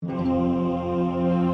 Oh.